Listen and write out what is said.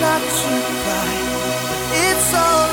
not to cry, but it's all.